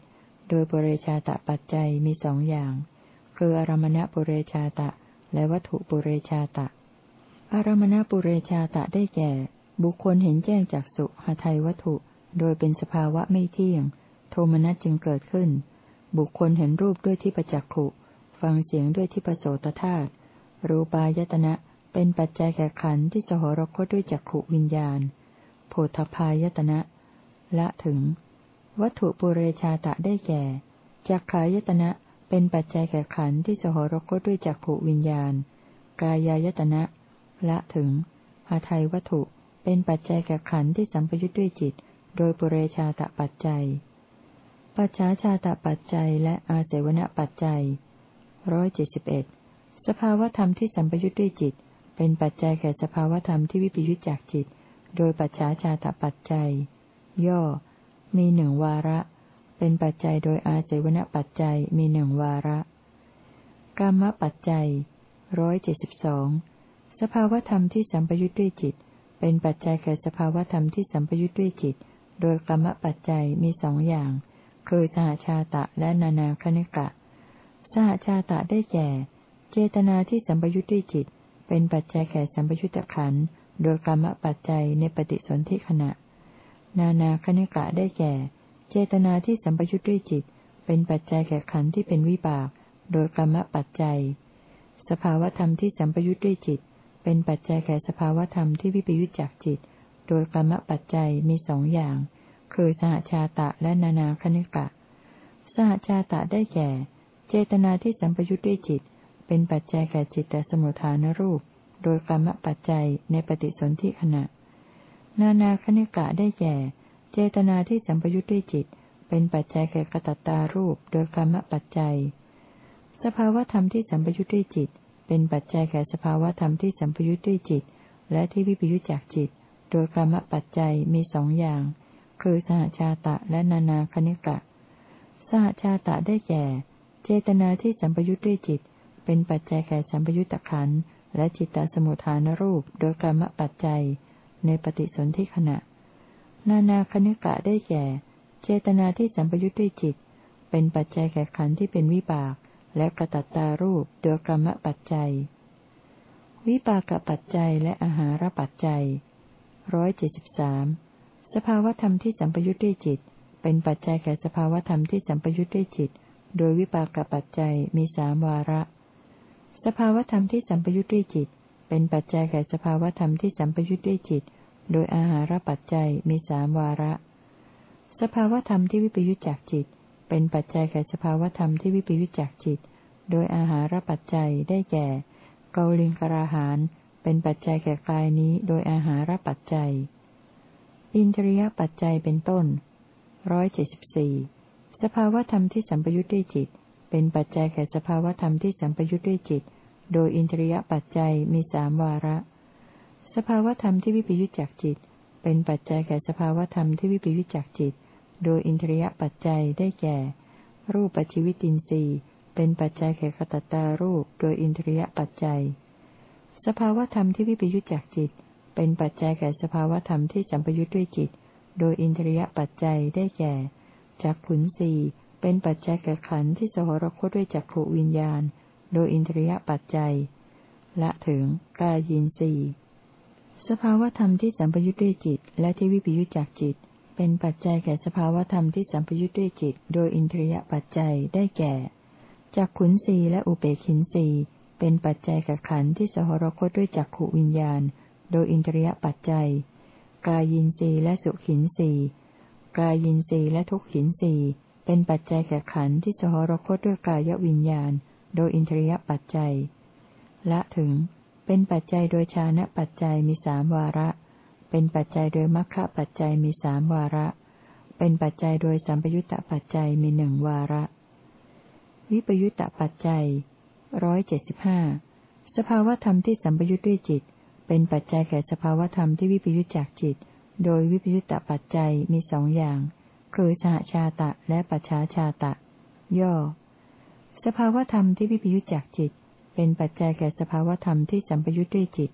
โดยปุเรชาตปัจจัยมีสองอย่าง คืออารมณปุเรชาตะ และวัตถุปุเรชาตะ อารมณปุเรชาตะได้แก่ บุคคลเห็นแจ้งจากสุหทัยวัตถุ โดยเป็นสภาวะไม่เที่ยง โทมนัสจึงเกิดขึ้น บุคคลเห็นรูปด้วยที่ประจักขุ ฟังเสียงด้วยที่ประโสตธาตุรูปายตนะเป็นปัจจัยแก่ขันที่สหรคตด้วยจักขุวิญญาณ โพธพายตนะ ละถึง วัตถุปุเรชาตะได้แก่จักขายตนะ เป็นปัจจัยแก่ขันธ์ที่สหรคตด้วยจักขุวิญญาณ กายายตนะ ละถึงหาไทยวัตถุ เป็นปัจจัยแก่ขันธ์ที่สัมปยุทธ์ด้วยจิต โดยปุเรชาตปัจจัย ปัจฉาชาตปัจจัยและอาเสวณปัจจัยร้อยเจ็ดสิบเอ็ดสภาวธรรมที่สัมปยุทธ์ด้วยจิต เป็นปัจจัยแก่สภาวธรรมที่วิปยุทธจากจิต โดยปัจฉาชาตปัจจัย ย่อ มีหนึ่งวาระ เป็นปัจจัยโดยอาเสวณปัจจัยมีหนึ่งวาระกรรมปัจจัยร้อยเจ็ดสิบสองสภาวธรรมที่สัมปยุทธ์ด้วยจิต เป็นปัจจัยแก่สภาวธรรมที่สัมปยุทธ์ด้วยจิต โดยกรรมปัจจัยมีสองอย่าง คือสหชาตะและนานาคณิกะ สหชาตะได้แก่ เจตนาที่สัมปยุทธ์ด้วยจิต เป็นปัจจัยแก่สัมปยุทธขันโดยกรรมปัจจัยในปฏิสนธิขณะ นานาคณิกะได้แก่ เจตนาที่สัมปยุทธ์ด้วยจิต เป็นปัจจัยแก่ขันธ์ที่เป็นวิบาก โดยกรรมปัจจัย สภาวธรรมที่สัมปยุทธ์ด้วยจิต เป็นปัจจัยแก่สภาวธรรมที่วิปยุจจากจิต โดยกรรมปัจจัยมีสองอย่าง คือสหชาตะและนานาคณิกะ สหชาตะได้แก่ เจตนาที่สัมปยุจด้วยจิต เป็นปัจจัยแก่จิตแต่สมุทฐานรูป โดยกรรมปัจจัยในปฏิสนธิขณะ นานาคณิกะได้แก่ เจตนาที่สัมปยุจด้วยจิต เป็นปัจจัยแก่กตัตตารูปโดยกรรมปัจจัย สภาวธรรมที่สัมปยุจด้วยจิต เป็นปัจจัยแก่สภาวธรรมที่สัมปยุทธ์ด้วยจิต และที่วิปยุทธจากจิต โดยกรรมปัจจัยมีสองอย่าง คือสหชาตะและนานาคณิกะ สหชาตะได้แก่ เจตนาที่สัมปยุทธ์ด้วยจิต เป็นปัจจัยแก่สัมปยุทธขันและจิตตสมุทฐานรูปโดยกรรมปัจจัย ในปฏิสนธิขณะ นานาคณิกะได้แก่ เจตนาที่สัมปยุทธ์ด้วยจิต เป็นปัจจัยแก่ขันธ์ที่เป็นวิบาก และกระตัตตารูปโดยกรรมปัจจัย วิปากปัจจัยและอาหารปัจจัยร้อยเจ็ดสิบสามสภาวธรรมที่สัมปยุทธ์ด้วยจิต เป็นปัจจัยแก่สภาวธรรมที่สัมปยุทธ์ด้วยจิต โดยวิปากปัจจัยมีสามวาระ สภาวธรรมที่สัมปยุทธ์ด้วยจิต เป็นปัจจัยแก่สภาวธรรมที่สัมปยุทธ์ด้วยจิต โดยอาหารปัจจัยมีสามวาระ สภาวธรรมที่วิปยุจจากจิต เป็นปัจจัยแก่สภาวธรรมที่วิปยุจจากจิต โดยอาหารปัจจัยได้แก่ เกาลิงกราหานเป็นปัจจัยแก่กายนี้โดยอาหารปัจจัย อินทรียปัจจัยเป็นต้นร้อยเจ็ดสิบสี่สภาวธรรมที่สัมปยุทธ์ด้วยจิต เป็นปัจจัยแก่สภาวธรรมที่สัมปยุทธ์ด้วยจิต โดยอินทรียปัจจัยมีสามวาระ สภาวธรรมที่วิปยุจจากจิต เป็นปัจจัยแก่สภาวธรรมที่วิปยุจจากจิต โดยอินทรียปัจจัยได้แก่ รูปปัจจิวิตินทรีย์เป็นปัจจัยแก่ขตตารูป โดยอินทรียปัจจัย สภาวธรรมที่วิปยุจจากจิต เป็นปัจจัยแก่สภาวธรรมที่สัมปยุจด้วยจิต โดยอินทรียปัจจัยได้แก่จักขุนสีเป็นปัจจัยแก่ขันธ์ที่สหรคตด้วยจักขวิญญาณ โดยอินทรียปัจจัย ละถึงกายินสี สภาวธรรมที่สัมปยุจด้วยจิต และที่วิปยุจจากจิต เป็นปัจจัยแก่สภาวธรรมที่สัมปยุจด้วยจิต โดยอินทรียปัจจัยได้แก่จักขุนสีและอุเบกินสีเป็นปัจจัยแกับขันธ์ที่สหรคตด้วยจักขวิญญาณ โดยอินทรียปัจจัย กายินรีและสุขินรีกายินรีและทุกขินรีเป็นปัจจัยแก่ขันธ์ที่สหรคตด้วยกายวิญญาณ โดยอินทรียปัจจัย ละถึง เป็นปัจจัยโดยชานะปัจจัยมีสามวาระ เป็นปัจจัยโดยมัคคะปัจจัยมีสามวาระ เป็นปัจจัยโดยสัมปยุตตปัจจัยมีหนึ่งวาระ วิปยุตตปัจจัยร้อยเจ็ดสิบห้าสภาวธรรมที่สัมปยุทธ์ด้วยจิต เป็นปัจจัยแก่สภาวธรรมที่วิปยุทธจากจิต โดยวิปยุตตปัจจัยมีสองอย่าง คือสหชาตะและปัจฉาชาตะ ย่อ สภาวธรรมที่วิปยุทธจากจิต เป็นปัจจัยแก่สภาวธรรมที่สัมปยุทธ์ด้วยจิต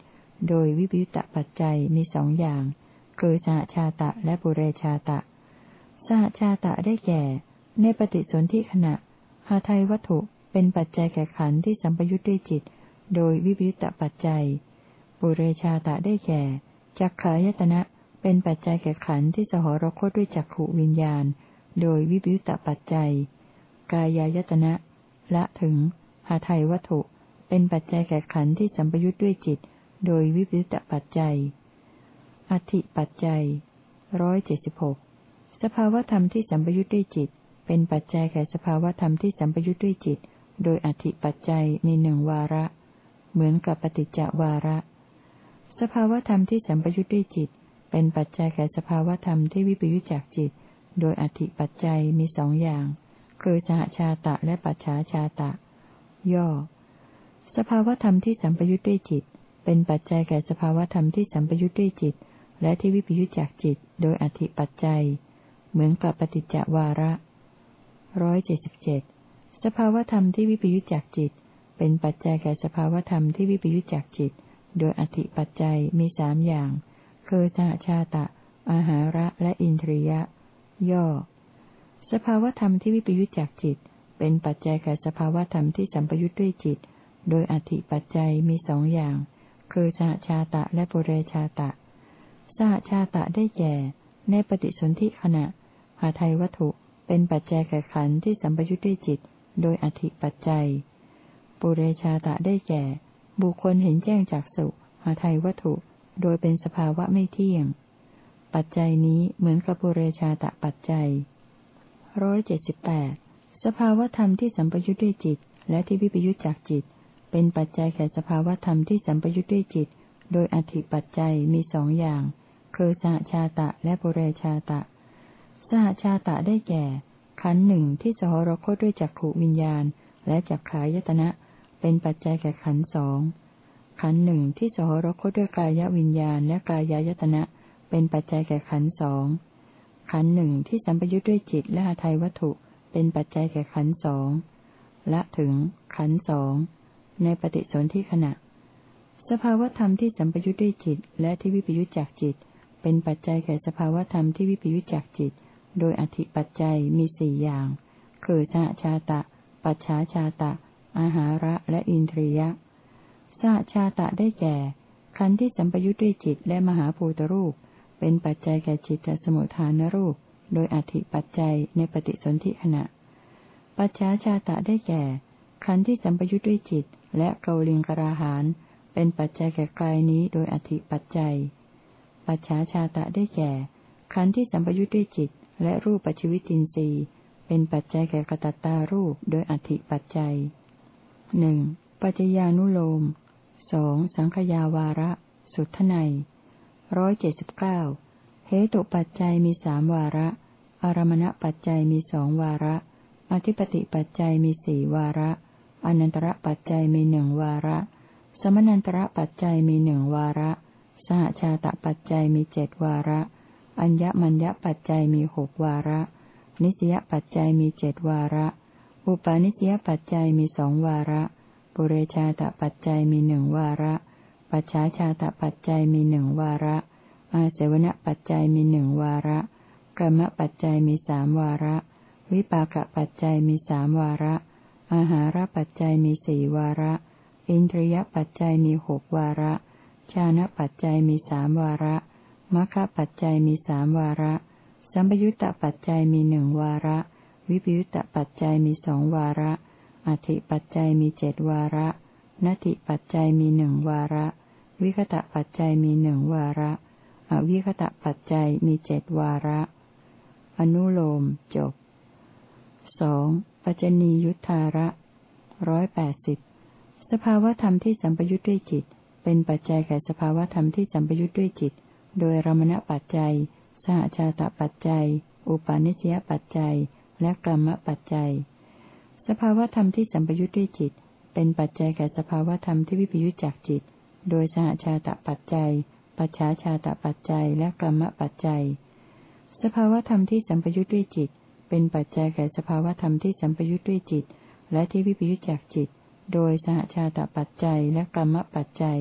โดยวิปยุตตปัจจัยมีสองอย่าง คือสหชาตะและปุเรชาตะ สหชาตะได้แก่ ในปฏิสนธิขณะหาไทยวัตถุเป็นปัจจัยแก่ขันธ์ที่สัมปยุทธ์ด้วยจิต โดยวิปยุตตปัจจัยปุเรชาตะได้แก่จักขายตนะเป็นปัจจัยแก่ขันธ์ที่สหรคตด้วยจักขวิญญาณ โดยวิปยุตตปัจจัย กายายตนะ ละถึงหาไทยวัตถุ เป็นปัจจัยแก่ขันธ์ที่สัมปยุทธ์ด้วยจิต โดยวิปยุตตปัจจัย อธิปัจจัยร้อยเจ็ดสิบหกสภาวธรรมที่สัมปยุทธ์ด้วยจิต เป็นปัจจัยแก่สภาวธรรมที่สัมปยุทธ์ด้วยจิต โดยอธิปัจจัยมีหนึ่งวาระ เหมือนกับปฏิจจวาระ สภาวธรรมที่สัมปยุทธ์ด้วยจิต เป็นปัจจัยแก่สภาวธรรมที่วิปยุจจากจิต โดยอธิปัจจัยมีสองอย่าง คือสหชาตะและปัจฉาชาตะ ย่อ สภาวธรรมที่สัมปยุทธ์ด้วยจิต เป็นปัจจัยแก่สภาวธรรมที่สัมปยุทธ์ด้วยจิต และที่วิปยุจจากจิต โดยอธิปัจจัย เหมือนกับปฏิจจวาระร้อยเจ็ดสิบเจ็ดสภาวธรรมที่วิปยุจจากจิต เป็นปัจจัยแก่สภาวธรรมที่วิปยุจจากจิต โดยอธิปัจจัยมีสามอย่าง คือสหชาตะ อาหาระและอินทรียะ ย่อ สภาวธรรมที่วิปยุจจากจิต เป็นปัจจัยแก่สภาวธรรมที่สัมปยุจด้วยจิต โดยอธิปัจจัยมีสองอย่าง คือสหชาตะและปุเรชาตะสหชาตะได้แก่ ในปฏิสนธิขณะ หาไทยวัตถุเป็นปัจจัยแก่ขันที่สัมปยุจด้วยจิต โดยอธิปัจจัย ปุเรชาตะได้แก่ บุคคลเห็นแจ้งจากสุหาไทยวัตถุ โดยเป็นสภาวะไม่เที่ยง ปัจจัยนี้เหมือนกับปุเรชาตะปัจจัยร้อยเจ็ดสิบแปดสภาวธรรมที่สัมปยุทธ์ด้วยจิต และที่วิปยุทธจากจิต เป็นปัจจัยแก่สภาวธรรมที่สัมปยุทธ์ด้วยจิต โดยอธิปัจจัยมีสองอย่าง คือสหชาตะและปุเรชาตะ สหชาตะได้แก่ ขันหนึ่งที่สหรคตด้วยจักขวิญญาณ และจักขายตนะ เป็นปัจจัยแก่ขันสองขันหนึ่งที่สหรคตด้วยกายวิญญาณและกายายตนะ เป็นปัจจัยแก่ขันสองขันหนึ่งที่สัมปยุทธ์ด้วยจิตและหาไทยวัตถุ เป็นปัจจัยแก่ขันสองและถึงขันสอง ในปฏิสนธิขณะ สภาวธรรมที่สัมปยุทธ์ด้วยจิต และที่วิปยุทธจากจิต เป็นปัจจัยแก่สภาวธรรมที่วิปยุจจากจิต โดยอธิปัจจัยมีสี่อย่าง คือสหชาตะ ปัจฉาชาตะ อาหาระและอินทรียะสหชาตะได้แก่ขันธ์ที่สัมปยุทธ์ด้วยจิตและมหาภูตรูป เป็นปัจจัยแก่จิตสมุทฐานรูป โดยอธิปัจจัยในปฏิสนธิขณะ ปัจฉาชาตะได้แก่ขันธ์ที่สัมปยุทธ์ด้วยจิต และเกาลิงกราหานเป็นปัจจัยแก่กายนี้โดยอธิปัจจัย ปัจฉาชาตะได้แก่ ขันธ์ที่สัมปยุทธ์ด้วยจิต และรูปปัจจิวิตินทรีย์เป็นปัจจัยแก่กตัตตารูปโดยอธิปัจจัยหนึ่งปัจจญานุโลมสองสังขยาวาระ สุทไนร้อยเจ็ดสิบเก้าเหตุปัจจัยมีสามวาระ อารมณปัจจัยมีสองวาระ อธิปติปัจจัยมีสี่วาระ อนันตระปัจจัยมีหนึ่งวาระ สมนันตระปัจจัยมีหนึ่งวาระ สหชาตปัจจัยมีเจ็ดวาระ อัญญมัญญปัจจัยมีหกวาระ นิสยปัจจัยมีเจ็ดวาระ อุปาณิสยปัจจัยมีสองวาระ ปุเรชาตปัจจัยมีหนึ่งวาระ ปัจฉาชาตปัจจัยมีหนึ่งวาระ อาเสวนปัจจัยมีหนึ่งวาระกรรมปัจจัยมีสามวาระ วิปากปัจจัยมีสามวาระ อาหารปัจจัยมีสี่วาระ อินทรียปัจจัยมีหกวาระ ชานะปัจจัยมีสามวาระมรรคปัจจัยมีสามวาระ สัมปยุตตปัจจัยมีหนึ่งวาระ วิปยุตตปัจจัยมีสองวาระ อธิปัจจัยมีเจดวาระนัติปัจจัยมีหนึ่งวาระ วิคตะปัจจัยมีหนึ่งวาระ อวิคตะปัจจัยมีเจดวาระ อนุโลมจบสอง ปัจจนียุทธาระร้อยแปดสิบสภาวธรรมที่สัมปยุทธ์ด้วยจิต เป็นปัจจัยแก่สภาวธรรมที่สัมปยุทธ์ด้วยจิต โดยรมณปัจจัย สหชาตปัจจัย อุปาณิสยปัจจัย และกรรมปัจจัย สภาวธรรมที่สัมปยุทธ์ด้วยจิต เป็นปัจจัยแก่สภาวธรรมที่วิปยุทธจากจิต โดยสหชาตปัจจัย ปัจฉาชาตปัจจัย และกรรมปัจจัย สภาวธรรมที่สัมปยุทธ์ด้วยจิต เป็นปัจจัยแก่สภาวธรรมที่สัมปยุทธ์ด้วยจิต และที่วิปยุทธจากจิต โดยสหชาตปัจจัยและกรรมปัจจัย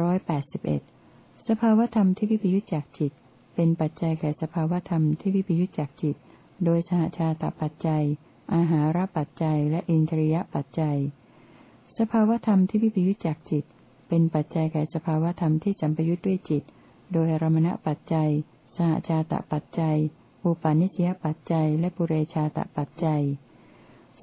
ร้อยแปดสิบเอ็ดสภาวธรรมที่วิปยุทธจากจิต เป็นปัจจัยแก่สภาวธรรมที่วิปยุทธจากจิต โดยสหชาตปัจจัย อาหารปัจจัย และอินทรียปัจจัย สภาวธรรมที่วิปยุจจากจิต เป็นปัจจัยแก่สภาวธรรมที่สัมปยุจด้วยจิต โดยอรมณปัจจัย สหชาตปัจจัย อุปาณิสยปัจจัย และปุเรชาตปัจจัย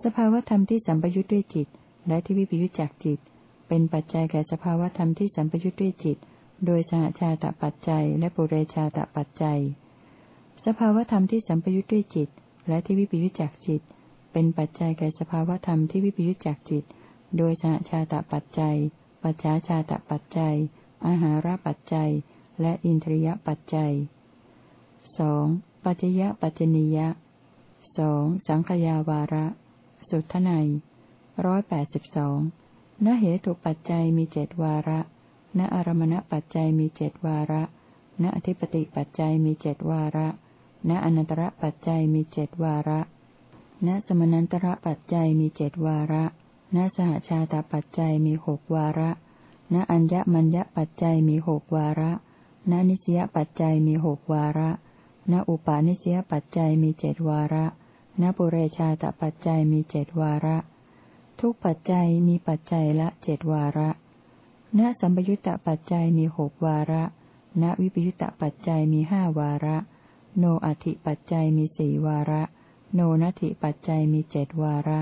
สภาวธรรมที่สัมปยุจด้วยจิต และที่วิปยุจจากจิต เป็นปัจจัยแก่สภาวธรรมที่สัมปยุจด้วยจิต โดยสหชาตปัจจัย และปุเรชาตปัจจัย สภาวธรรมที่สัมปยุจด้วยจิต และที่วิปยุจจากจิต เป็นปัจจัยแก่สภาวธรรมที่วิปยุจจากจิต โดยสหชาตปัจจัย ปัจฉาชาตปัจจัยอาหารปัจจัย และอินทรียปัจจัยสอง ปัจจยปัจจนิยะสองสังขยาวาระ สุทไนร้อยแปดสิบสองณเหตุปัจจัยมีเจดวาระ ณอารมณปัจจัยมีเจดวาระ ณอธิปติปัจจัยมีเจดวาระ ณอนันตระปัจจัยมีเจดวาระ ณสมนันตระปัจจัยมีเจดวาระ ณสหชาตปัจจัยมีหกวาระ ณอัญญมัญญปัจจัยมีหกวาระ ณนิสยปัจจัยมีหกวาระ ณอุปาณิสยปัจจัยมีเจดวาระ ณปุเรชาตปัจจัยมีเจดวาระ ทุกปัจจัยมีปัจจัยละเจดวาระ ณสัมปยุตตปัจจัยมีหกวาระ ณวิปยุตตปัจจัยมีห้าวาระ โนอัติปัจจัยมีสี่วาระ โนนัติปัจจัยมีเจดวาระ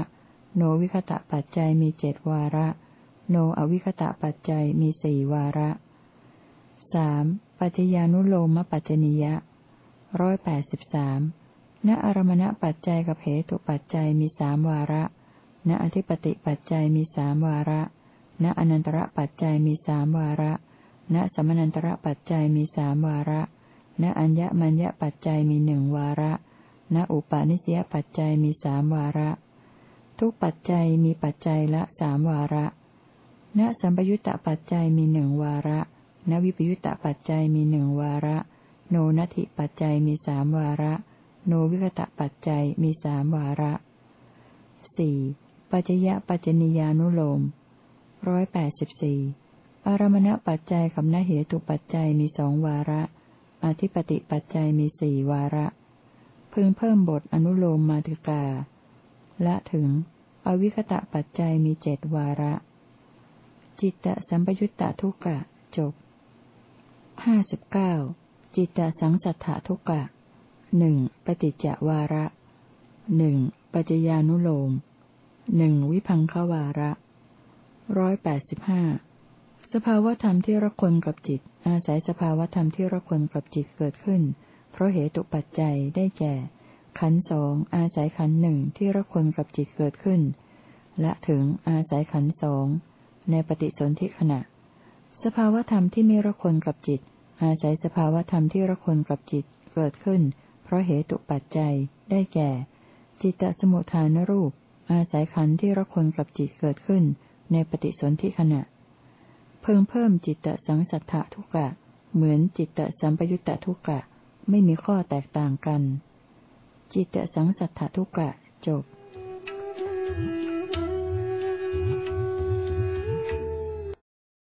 โนวิคตะปัจจัยมีเจดวาระ โนอวิคตะปัจจัยมีสี่วาระสามปัจจญานุโลมปัจจนิยะ ร้อยแปดสิบสามณอารมณปัจจัยกับเหตุปัจจัยมีสามวาระ ณอธิปติปัจจัยมีสามวาระ ณอนันตระปัจจัยมีสามวาระ ณสมนันตระปัจจัยมีสามวาระ ณอัญญมัญญปัจจัยมีหนึ่งวาระ ณอุปาณิสยปัจจัยมีสามวาระ ทุกปัจจัยมีปัจจัยละสามวาระ ณสัมปยุตตปัจจัยมีหนึ่งวาระ ณวิปยุตตปัจจัยมีหนึ่งวาระ โนนัตถิปัจจัยมีสามวาระ โนวิกตปัจจัยมีสามวาระสี่ปัจจยปัจจนิยานุโลมร้อยแปดสิบสี่อารมณปัจจัยกับนเหตุปัจจัยมีสองวาระ อธิปติปัจจัยมีสี่วาระ พึงเพิ่มบทอนุโลมมาติกา และถึง อวิคตะปัจจัยมีเจ็ดวาระ จิตตสัมปยุตตะทุกะจบห้าสิบเก้า จิตตสังสัทธทุกะหนึ่งปฏิจจวาระหนึ่งปัจจญานุโลมหนึ่งวิพังควาระร้อยแปดสิบห้าสภาวธรรมที่ระคนกับจิต อาศัยสภาวธรรมที่ระคนกับจิตเกิดขึ้น เพราะเหตุปัจจัยได้แก่ ขันสองอาศัยขันหนึ่งที่ระคนกับจิตเกิดขึ้น และถึงอาศัยขันสองในปฏิสนธิขณะ สภาวธรรมที่ไม่ระคนกับจิต อาศัยสภาวธรรมที่ระคนกับจิตเกิดขึ้น เพราะเหตุปัจจัยได้แก่ จิตตสมุทฐานรูป อาศัยขันธ์ที่ระคนกับจิตเกิดขึ้น ในปฏิสนธิขณะ เพิ่มเพิ่มจิตตสังสัทธทุกะ เหมือนจิตตสัมปยุตตทุกะ ไม่มีข้อแตกต่างกัน จิตตสังสัทธทุกะจบ